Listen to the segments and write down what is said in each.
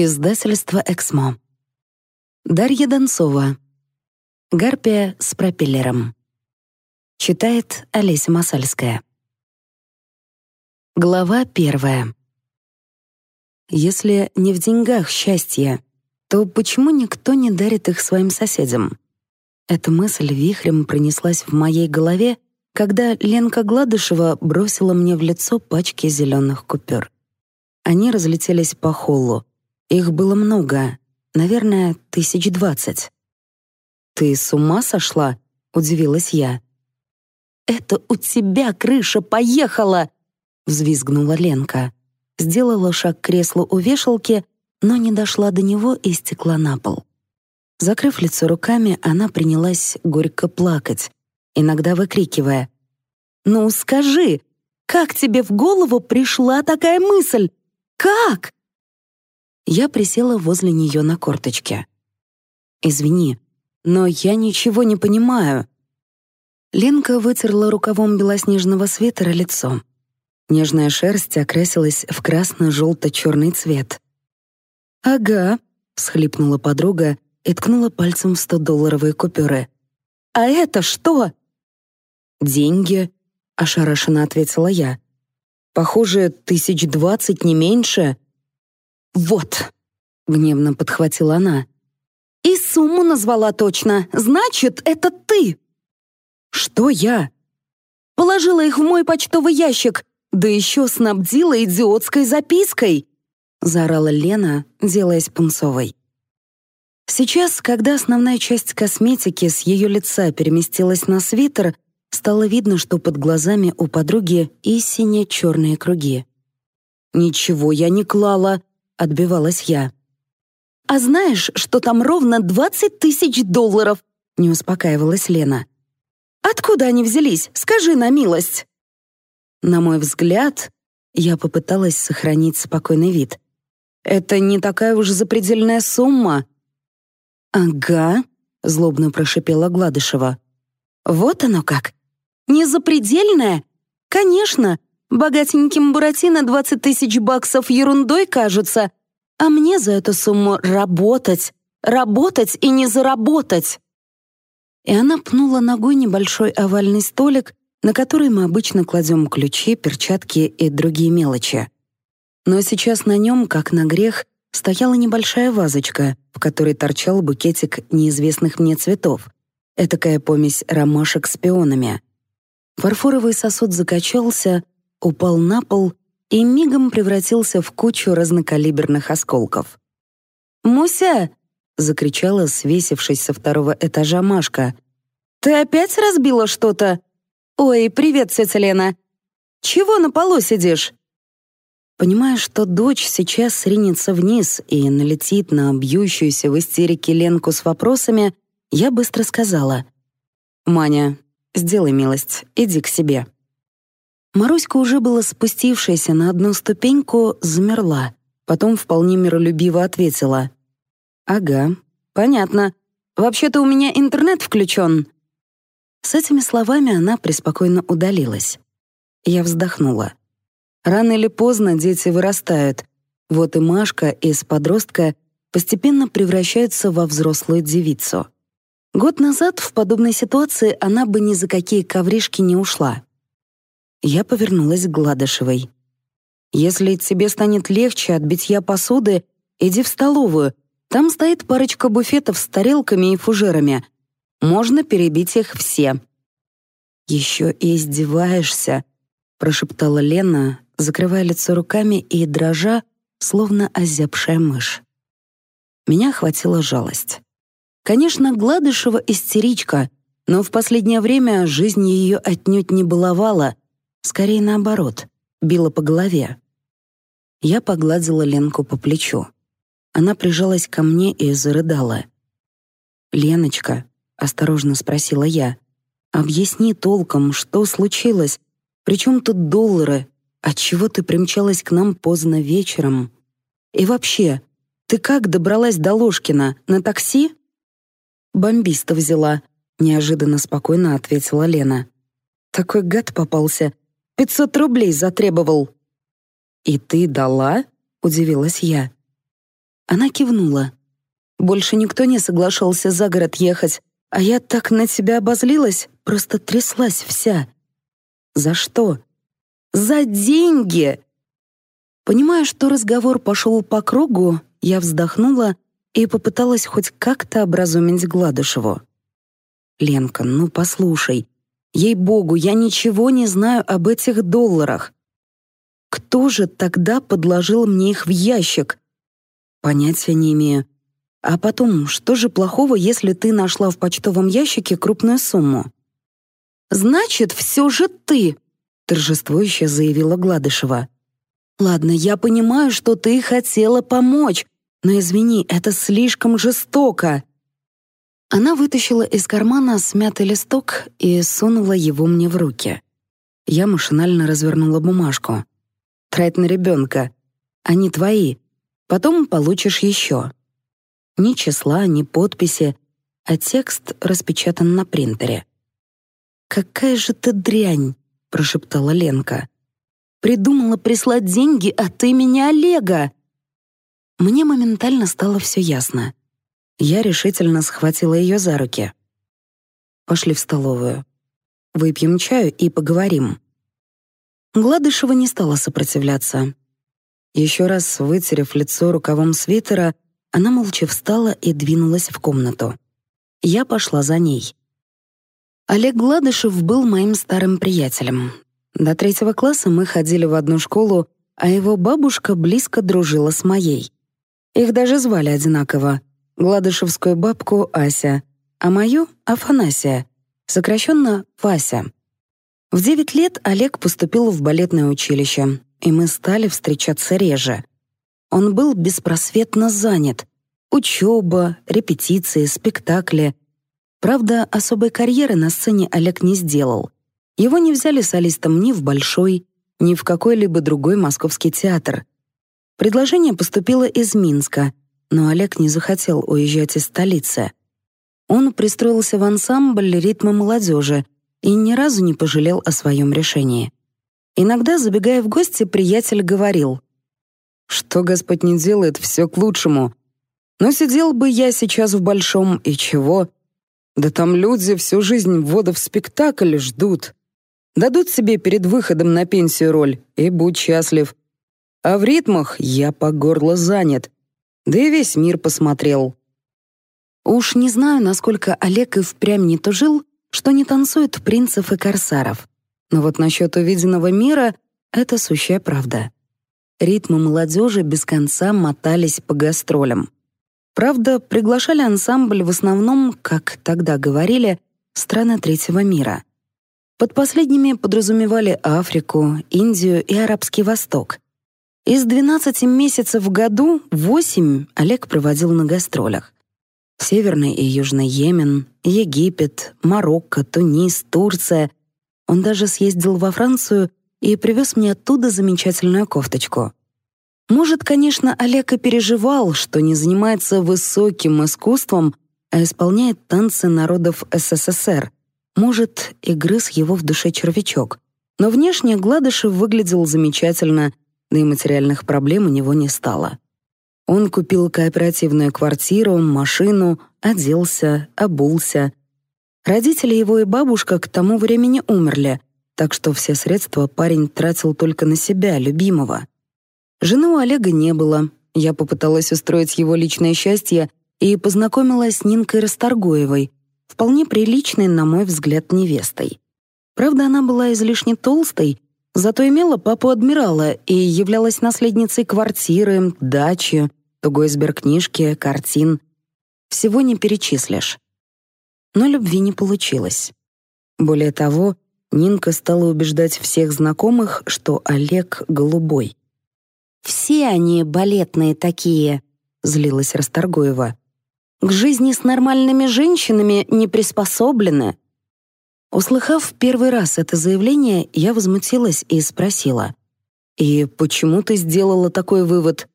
Издательство «Эксмо». Дарья Донцова. «Гарпия с пропеллером». Читает Олеся Масальская. Глава первая. Если не в деньгах счастье, то почему никто не дарит их своим соседям? Эта мысль вихрем пронеслась в моей голове, когда Ленка Гладышева бросила мне в лицо пачки зеленых купюр. Они разлетелись по холлу. Их было много, наверное, тысяч двадцать. «Ты с ума сошла?» — удивилась я. «Это у тебя крыша поехала!» — взвизгнула Ленка. Сделала шаг к креслу у вешалки, но не дошла до него и стекла на пол. Закрыв лицо руками, она принялась горько плакать, иногда выкрикивая. «Ну скажи, как тебе в голову пришла такая мысль? Как?» я присела возле нее на корточке. «Извини, но я ничего не понимаю». Ленка вытерла рукавом белоснежного свитера лицо. Нежная шерсть окрасилась в красно-желто-черный цвет. «Ага», — всхлипнула подруга и ткнула пальцем в стодолларовые купюры. «А это что?» «Деньги», — ошарашенно ответила я. «Похоже, тысяч двадцать, не меньше». «Вот!» — гневно подхватила она. «И сумму назвала точно. Значит, это ты!» «Что я?» «Положила их в мой почтовый ящик, да еще снабдила идиотской запиской!» — заорала Лена, делаясь пунцовой. Сейчас, когда основная часть косметики с ее лица переместилась на свитер, стало видно, что под глазами у подруги и сине-черные круги. «Ничего я не клала. — отбивалась я. «А знаешь, что там ровно 20 тысяч долларов?» — не успокаивалась Лена. «Откуда они взялись? Скажи на милость!» На мой взгляд, я попыталась сохранить спокойный вид. «Это не такая уж запредельная сумма». «Ага», — злобно прошипела Гладышева. «Вот оно как! Не запредельная? Конечно, Богатеньким Буратино 20 тысяч баксов ерундой кажутся, а мне за эту сумму работать, работать и не заработать. И она пнула ногой небольшой овальный столик, на который мы обычно кладем ключи, перчатки и другие мелочи. Но сейчас на нем, как на грех, стояла небольшая вазочка, в которой торчал букетик неизвестных мне цветов. Этакая помесь ромашек с пионами. Фарфоровый сосуд закачался — упал на пол и мигом превратился в кучу разнокалиберных осколков. «Муся!» — закричала, свесившись со второго этажа Машка. «Ты опять разбила что-то? Ой, привет, тетя Лена! Чего на полу сидишь?» Понимая, что дочь сейчас сринется вниз и налетит на бьющуюся в истерике Ленку с вопросами, я быстро сказала. «Маня, сделай милость, иди к себе». Маруська, уже была спустившаяся на одну ступеньку, замерла, потом вполне миролюбиво ответила. «Ага, понятно. Вообще-то у меня интернет включен». С этими словами она преспокойно удалилась. Я вздохнула. Рано или поздно дети вырастают. Вот и Машка из подростка постепенно превращается во взрослую девицу. Год назад в подобной ситуации она бы ни за какие ковришки не ушла. Я повернулась к Гладышевой. «Если тебе станет легче от битья посуды, иди в столовую. Там стоит парочка буфетов с тарелками и фужерами. Можно перебить их все». «Еще и издеваешься», — прошептала Лена, закрывая лицо руками и дрожа, словно озябшая мышь. Меня охватила жалость. Конечно, Гладышева истеричка, но в последнее время жизнь ее отнюдь не баловала — Скорее наоборот, била по голове. Я погладила Ленку по плечу. Она прижалась ко мне и зарыдала. «Леночка», — осторожно спросила я, — «объясни толком, что случилось? Причем тут доллары? Отчего ты примчалась к нам поздно вечером? И вообще, ты как добралась до Ложкина? На такси?» «Бомбиста взяла», — неожиданно спокойно ответила Лена. «Такой гад попался, Пятьсот рублей затребовал». «И ты дала?» — удивилась я. Она кивнула. Больше никто не соглашался за город ехать, а я так на тебя обозлилась, просто тряслась вся. «За что?» «За деньги!» Понимая, что разговор пошел по кругу, я вздохнула и попыталась хоть как-то образумить Гладышеву. «Ленка, ну послушай, Ей-богу, я ничего не знаю об этих долларах. Кто же тогда подложил мне их в ящик? Понятия не имею. А потом, что же плохого, если ты нашла в почтовом ящике крупную сумму? Значит, все же ты, торжествующе заявила Гладышева. Ладно, я понимаю, что ты хотела помочь, но извини, это слишком жестоко. Она вытащила из кармана смятый листок и сунула его мне в руки. Я машинально развернула бумажку. «Трать на ребенка. Они твои. Потом получишь еще». Ни числа, ни подписи, а текст распечатан на принтере. «Какая же ты дрянь!» — прошептала Ленка. «Придумала прислать деньги а от имени Олега!» Мне моментально стало все ясно. Я решительно схватила ее за руки. Пошли в столовую. Выпьем чаю и поговорим. Гладышева не стала сопротивляться. Еще раз вытерев лицо рукавом свитера, она молча встала и двинулась в комнату. Я пошла за ней. Олег Гладышев был моим старым приятелем. До третьего класса мы ходили в одну школу, а его бабушка близко дружила с моей. Их даже звали одинаково Гладышевскую бабку Ася, а мою — Афанасия, сокращенно Вася. В девять лет Олег поступил в балетное училище, и мы стали встречаться реже. Он был беспросветно занят. Учеба, репетиции, спектакли. Правда, особой карьеры на сцене Олег не сделал. Его не взяли солистом ни в Большой, ни в какой-либо другой московский театр. Предложение поступило из Минска — но Олег не захотел уезжать из столицы. Он пристроился в ансамбль ритма молодежи и ни разу не пожалел о своем решении. Иногда, забегая в гости, приятель говорил: "Что Господь не делает, все к лучшему. Но сидел бы я сейчас в большом и чего? Да там люди всю жизнь ввода в спектакль ждут. Дадут себе перед выходом на пенсию роль и будь счастлив. А в ритмах я по горло занят. Да и весь мир посмотрел. Уж не знаю, насколько Олег и впрямь не тужил, что не танцуют принцев и корсаров. Но вот насчет увиденного мира — это сущая правда. Ритмы молодежи без конца мотались по гастролям. Правда, приглашали ансамбль в основном, как тогда говорили, страны третьего мира. Под последними подразумевали Африку, Индию и Арабский Восток. Из 12 месяцев в году 8 Олег проводил на гастролях. Северный и Южный Йемен, Египет, Марокко, Тунис, Турция. Он даже съездил во Францию и привез мне оттуда замечательную кофточку. Может, конечно, Олег и переживал, что не занимается высоким искусством, а исполняет танцы народов СССР. Может, и грыз его в душе червячок. Но внешне Гладышев выглядел замечательно — да и материальных проблем у него не стало. Он купил кооперативную квартиру, машину, оделся, обулся. Родители его и бабушка к тому времени умерли, так что все средства парень тратил только на себя, любимого. Жены у Олега не было. Я попыталась устроить его личное счастье и познакомилась с Нинкой Расторгуевой, вполне приличной, на мой взгляд, невестой. Правда, она была излишне толстой Зато имела папу адмирала и являлась наследницей квартиры, дачи, тугой сберкнижки, картин. Всего не перечислишь. Но любви не получилось. Более того, Нинка стала убеждать всех знакомых, что Олег голубой. «Все они балетные такие», — злилась Расторгуева. «К жизни с нормальными женщинами не приспособлены. Услыхав первый раз это заявление, я возмутилась и спросила. «И почему ты сделала такой вывод?»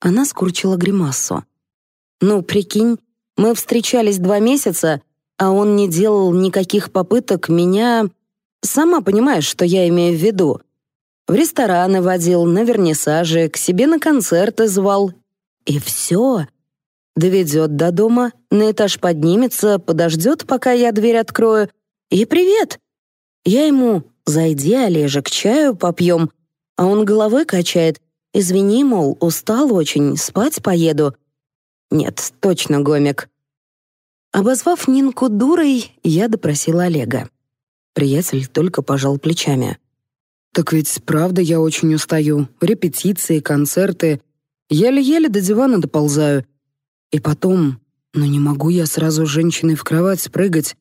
Она скрутила гримасу. «Ну, прикинь, мы встречались два месяца, а он не делал никаких попыток меня... Сама понимаешь, что я имею в виду. В рестораны водил, на вернисажи к себе на концерты звал. И все. Доведет до дома, на этаж поднимется, подождет, пока я дверь открою, и привет. Я ему «Зайди, Олежа, к чаю попьем», а он головой качает «Извини, мол, устал очень, спать поеду». Нет, точно гомик. Обозвав Нинку дурой, я допросила Олега. Приятель только пожал плечами. «Так ведь правда я очень устаю. Репетиции, концерты. Еле-еле до дивана доползаю. И потом, ну не могу я сразу с женщиной в кровать спрыгать.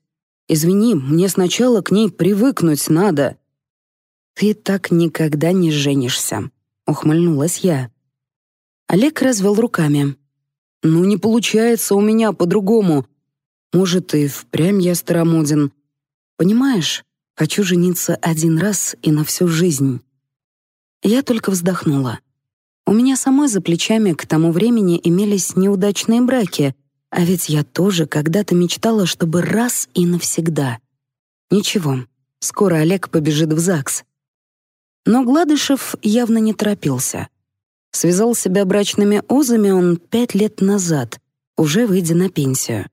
Извини, мне сначала к ней привыкнуть надо». «Ты так никогда не женишься», — ухмыльнулась я. Олег развел руками. «Ну, не получается у меня по-другому. Может, и впрямь я старомоден. Понимаешь, хочу жениться один раз и на всю жизнь». Я только вздохнула. У меня самой за плечами к тому времени имелись неудачные браки — а ведь я тоже когда-то мечтала, чтобы раз и навсегда. Ничего, скоро Олег побежит в ЗАГС. Но Гладышев явно не торопился. Связал себя брачными узами он пять лет назад, уже выйдя на пенсию.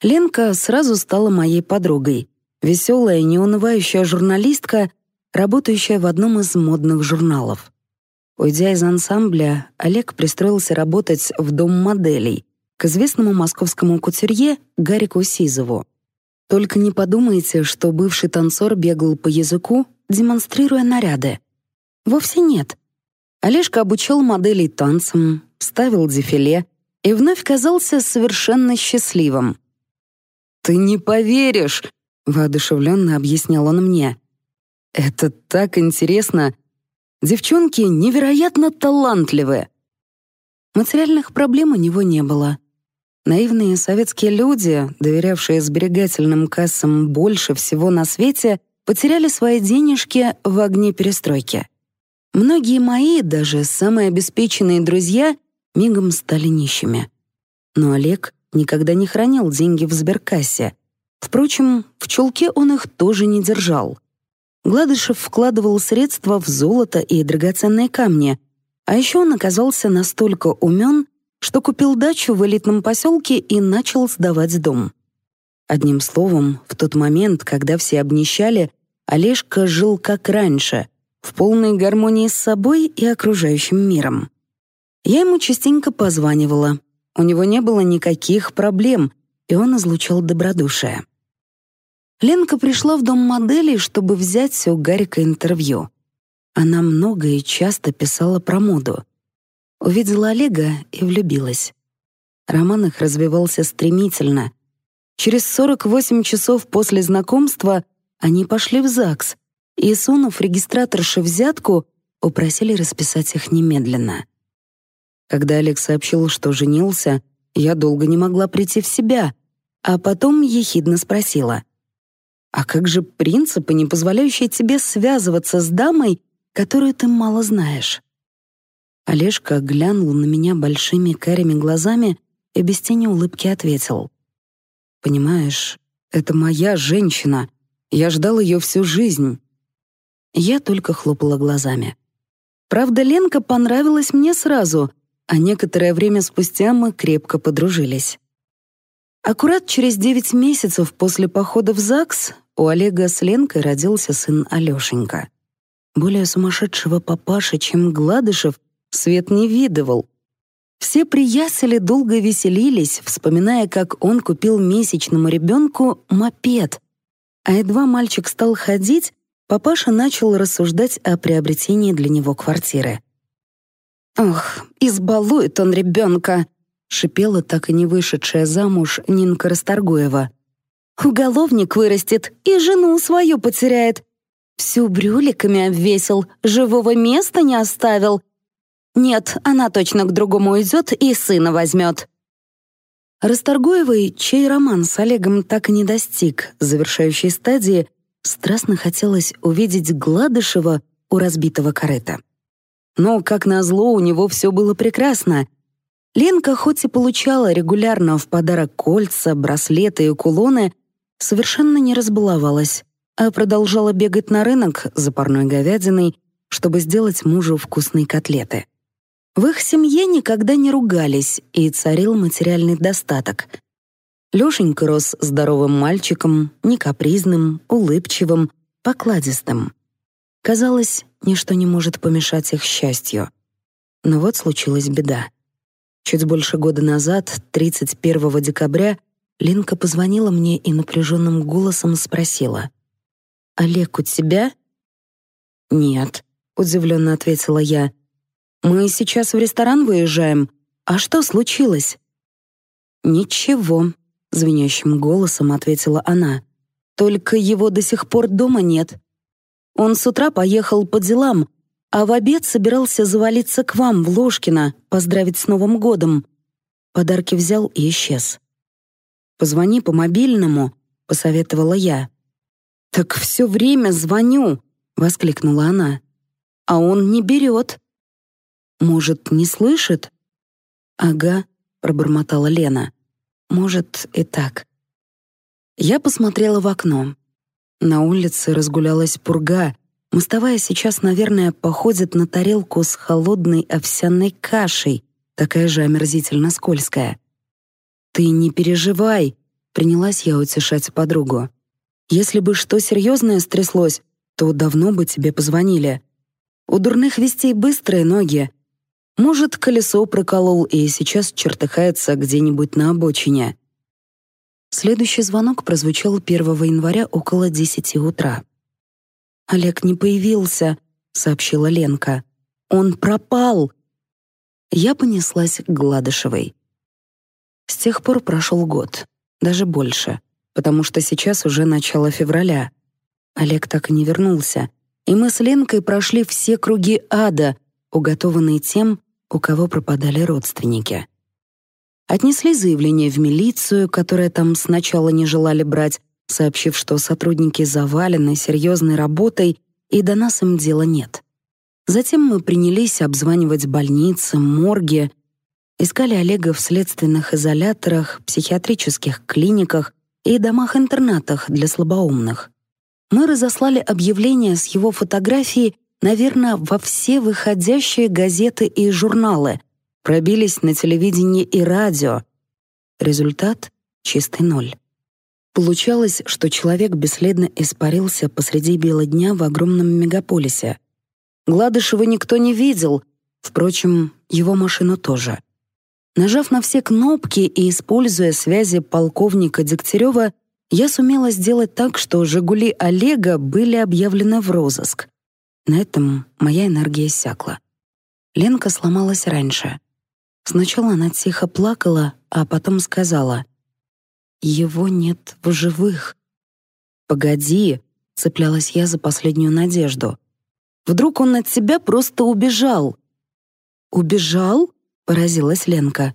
Ленка сразу стала моей подругой. Веселая, неунывающая журналистка, работающая в одном из модных журналов. Уйдя из ансамбля, Олег пристроился работать в дом моделей — к известному московскому кутюрье Гарику Сизову. Только не подумайте, что бывший танцор бегал по языку, демонстрируя наряды. Вовсе нет. Олежка обучал моделей танцам, ставил дефиле и вновь казался совершенно счастливым. «Ты не поверишь!» — воодушевленно объяснял он мне. «Это так интересно! Девчонки невероятно талантливы!» Материальных проблем у него не было. Наивные советские люди, доверявшие сберегательным кассам больше всего на свете, потеряли свои денежки в огне перестройки. Многие мои, даже самые обеспеченные друзья, мигом стали нищими. Но Олег никогда не хранил деньги в сберкассе. Впрочем, в чулке он их тоже не держал. Гладышев вкладывал средства в золото и драгоценные камни, а еще он оказался настолько умен, что купил дачу в элитном поселке и начал сдавать дом. Одним словом, в тот момент, когда все обнищали, Олежка жил как раньше, в полной гармонии с собой и окружающим миром. Я ему частенько позванивала. У него не было никаких проблем, и он излучал добродушие. Ленка пришла в дом моделей, чтобы взять у Гарика интервью. Она много и часто писала про моду. Увидела Олега и влюбилась. Роман их развивался стремительно. Через 48 часов после знакомства они пошли в ЗАГС и, сунув регистраторше взятку, упросили расписать их немедленно. Когда Олег сообщил, что женился, я долго не могла прийти в себя, а потом ехидно спросила. «А как же принципы, не позволяющие тебе связываться с дамой, которую ты мало знаешь?» Олежка глянул на меня большими карими глазами и без тени улыбки ответил. «Понимаешь, это моя женщина. Я ждал ее всю жизнь». Я только хлопала глазами. Правда, Ленка понравилась мне сразу, а некоторое время спустя мы крепко подружились. Аккурат через девять месяцев после похода в ЗАГС у Олега с Ленкой родился сын Алёшенька. Более сумасшедшего папаша, чем Гладышев — Свет не видывал. Все приясели долго веселились, вспоминая, как он купил месячному ребенку мопед. А едва мальчик стал ходить, папаша начал рассуждать о приобретении для него квартиры. «Ох, избалует он ребенка!» — шипела так и не вышедшая замуж Нинка Расторгуева. «Уголовник вырастет и жену свою потеряет. Всю брюликами обвесил, живого места не оставил, нет, она точно к другому уйдет и сына возьмет. Расторгуевой, чей роман с Олегом так и не достиг завершающей стадии, страстно хотелось увидеть Гладышева у разбитого карета. Но, как назло, у него все было прекрасно. Ленка хоть и получала регулярно в подарок кольца, браслеты и кулоны, совершенно не разбаловалась, а продолжала бегать на рынок за парной говядиной, чтобы сделать мужу вкусные котлеты. В их семье никогда не ругались, и царил материальный достаток. Лёшенька рос здоровым мальчиком, не капризным, улыбчивым, покладистым. Казалось, ничто не может помешать их счастью. Но вот случилась беда. Чуть больше года назад, 31 декабря, Линка позвонила мне и напряженным голосом спросила. «Олег, у тебя?» «Нет», — удивленно ответила я. Мы сейчас в ресторан выезжаем. А что случилось?» «Ничего», — звенящим голосом ответила она. «Только его до сих пор дома нет. Он с утра поехал по делам, а в обед собирался завалиться к вам в Ложкино, поздравить с Новым годом. Подарки взял и исчез. «Позвони по мобильному», — посоветовала я. «Так все время звоню», — воскликнула она. «А он не берет. Может, не слышит? Ага, пробормотала Лена. Может, и так. Я посмотрела в окно. На улице разгулялась пурга. Мостовая сейчас, наверное, походит на тарелку с холодной овсяной кашей, такая же омерзительно скользкая. «Ты не переживай», — принялась я утешать подругу. «Если бы что серьезное стряслось, то давно бы тебе позвонили. У дурных вестей быстрые ноги, может, колесо проколол и сейчас чертыхается где-нибудь на обочине. Следующий звонок прозвучал 1 января около 10 утра. «Олег не появился», — сообщила Ленка. «Он пропал!» Я понеслась к Гладышевой. С тех пор прошел год, даже больше, потому что сейчас уже начало февраля. Олег так и не вернулся, и мы с Ленкой прошли все круги ада — уготованный тем, у кого пропадали родственники. Отнесли заявление в милицию, которое там сначала не желали брать, сообщив, что сотрудники завалены серьезной работой и до нас им дела нет. Затем мы принялись обзванивать больницы, морги, искали Олега в следственных изоляторах, психиатрических клиниках и домах-интернатах для слабоумных. Мы разослали объявления с его фотографией наверное, во все выходящие газеты и журналы, пробились на телевидении и радио. Результат — чистый ноль. Получалось, что человек бесследно испарился посреди бела дня в огромном мегаполисе. Гладышева никто не видел, впрочем, его машину тоже. Нажав на все кнопки и используя связи полковника Дегтярева, я сумела сделать так, что «Жигули» Олега были объявлены в розыск. На этом моя энергия иссякла. Ленка сломалась раньше. Сначала она тихо плакала, а потом сказала: "Его нет в живых". "Погоди", цеплялась я за последнюю надежду. "Вдруг он от тебя просто убежал?" "Убежал?" поразилась Ленка.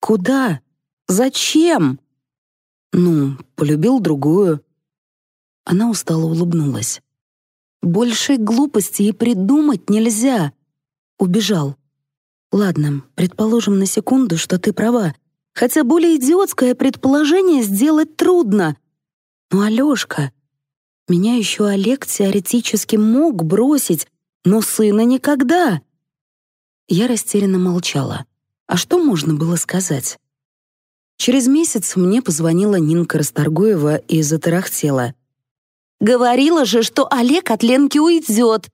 "Куда? Зачем?" "Ну, полюбил другую". Она устало улыбнулась. Большей глупости и придумать нельзя. Убежал. Ладно, предположим на секунду, что ты права. Хотя более идиотское предположение сделать трудно. Но Алёшка... Меня ещё Олег теоретически мог бросить, но сына никогда. Я растерянно молчала. А что можно было сказать? Через месяц мне позвонила Нинка Расторгуева и затарахтела — Говорила же, что Олег от Ленки уйдет.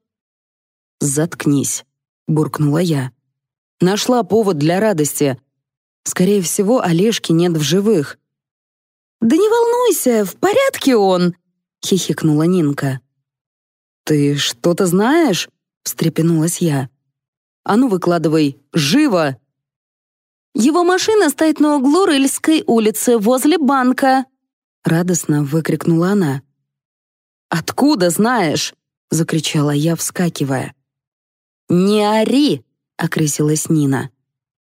«Заткнись», — буркнула я. Нашла повод для радости. Скорее всего, Олежки нет в живых. «Да не волнуйся, в порядке он», — хихикнула Нинка. «Ты что-то знаешь?» — встрепенулась я. «А ну, выкладывай, живо!» «Его машина стоит на углу Рыльской улицы, возле банка!» Радостно выкрикнула она. Откуда знаешь?» — закричала я, вскакивая. «Не ори!» — окрысилась Нина.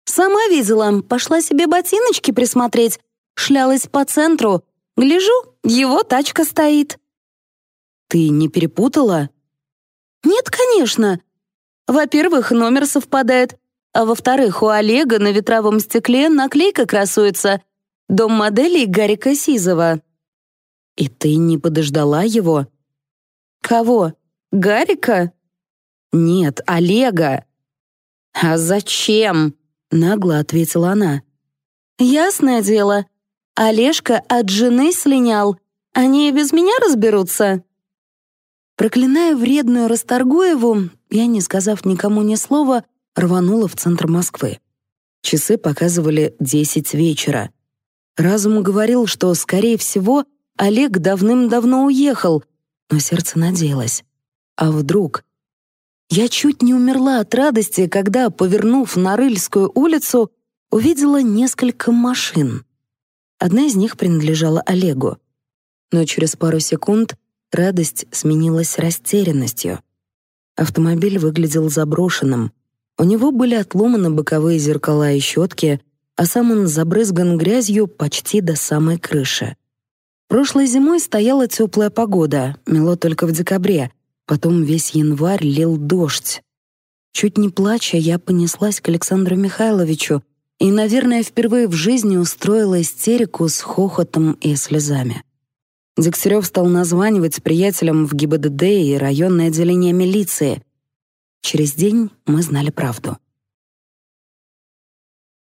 «Сама видела, пошла себе ботиночки присмотреть, шлялась по центру. Гляжу, его тачка стоит». «Ты не перепутала?» «Нет, конечно. Во-первых, номер совпадает, а во-вторых, у Олега на ветровом стекле наклейка красуется «Дом модели Гарика Сизова». «И ты не подождала его?» «Кого? Гарика?» «Нет, Олега». «А зачем?» — нагло ответила она. «Ясное дело. Олежка от жены слинял. Они и без меня разберутся». Проклиная вредную Расторгуеву, я, не сказав никому ни слова, рванула в центр Москвы. Часы показывали десять вечера. Разум говорил, что, скорее всего, Олег давным-давно уехал, но сердце надеялось. А вдруг? Я чуть не умерла от радости, когда, повернув на Рыльскую улицу, увидела несколько машин. Одна из них принадлежала Олегу. Но через пару секунд радость сменилась растерянностью. Автомобиль выглядел заброшенным. У него были отломаны боковые зеркала и щетки, а сам он забрызган грязью почти до самой крыши. Прошлой зимой стояла теплая погода, мело только в декабре, потом весь январь лил дождь. Чуть не плача, я понеслась к Александру Михайловичу и, наверное, впервые в жизни устроила истерику с хохотом и слезами. Дегтярев стал названивать с приятелем в ГИБДД и районное отделение милиции. Через день мы знали правду.